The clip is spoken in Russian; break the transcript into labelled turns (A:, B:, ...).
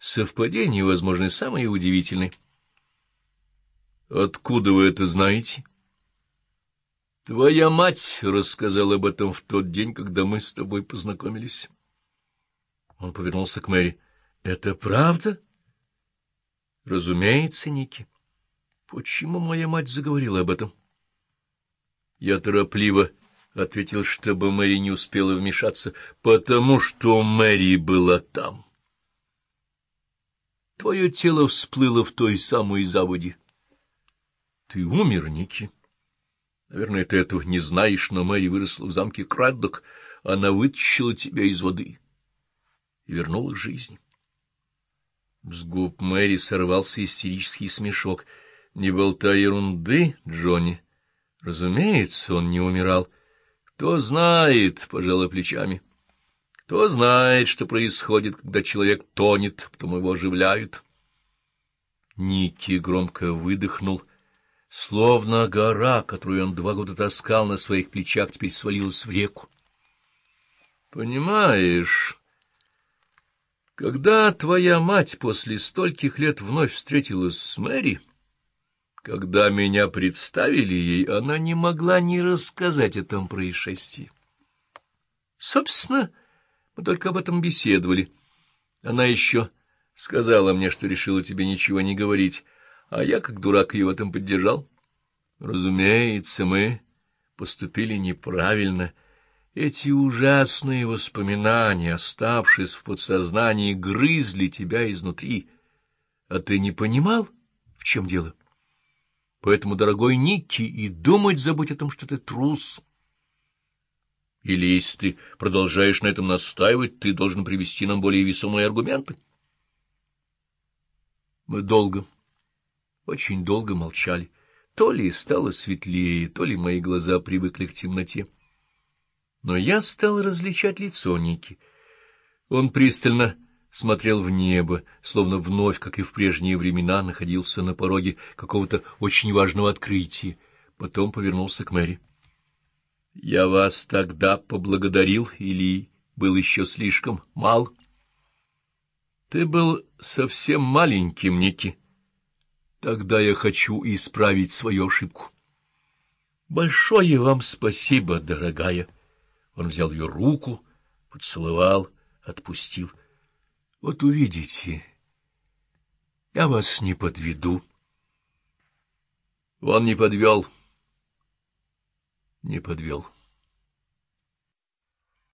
A: совпадения возможны самые удивительные. Откуда вы это знаете? Твоя мать рассказала об этом в тот день, когда мы с тобой познакомились. Он повернулся к Мэри. — Это правда? — Разумеется, Ники. Почему моя мать заговорила об этом? Я торопливо ответил, чтобы Мэри не успела вмешаться, потому что Мэри была там. Твое тело всплыло в той самой заводе. Ты умер, Ники. Наверное, ты этого не знаешь, но Мэри выросла в замке Краддок. Она вытащила тебя из воды и вернула к жизни. С губ Мэри сорвался истерический смешок. — Не болтай ерунды, Джонни. Разумеется, он не умирал. Кто знает, — пожала плечами. Кто знает, что происходит, когда человек тонет, потом его оживляют. Ники громко выдохнул — Словно гора, которую он два года таскал на своих плечах, теперь свалилась в реку. Понимаешь, когда твоя мать после стольких лет вновь встретилась с Мэри, когда меня представили ей, она не могла не рассказать о том происшествии. Собственно, мы только об этом беседовали. Она еще сказала мне, что решила тебе ничего не говорить, а я, как дурак, ее в этом поддержал. Разумеется, мы поступили неправильно. Эти ужасные воспоминания, оставшись в подсознании, грызли тебя изнутри. А ты не понимал, в чем дело? Поэтому, дорогой Никки, и думать забудь о том, что ты трус. Или, если ты продолжаешь на этом настаивать, ты должен привести нам более весомые аргументы. Мы долго очень долго молчали. То ли стало светлее, то ли мои глаза привыкли к темноте. Но я стал различать лицо Ники. Он пристально смотрел в небо, словно вновь, как и в прежние времена, находился на пороге какого-то очень важного открытия. Потом повернулся к Мэри. — Я вас тогда поблагодарил или был еще слишком мал? — Ты был совсем маленьким, Ники. Тогда я хочу исправить свою ошибку. Большое вам спасибо, дорогая. Он взял ее руку, поцеловал, отпустил. Вот увидите, я вас не подведу. Он не подвел, не подвел.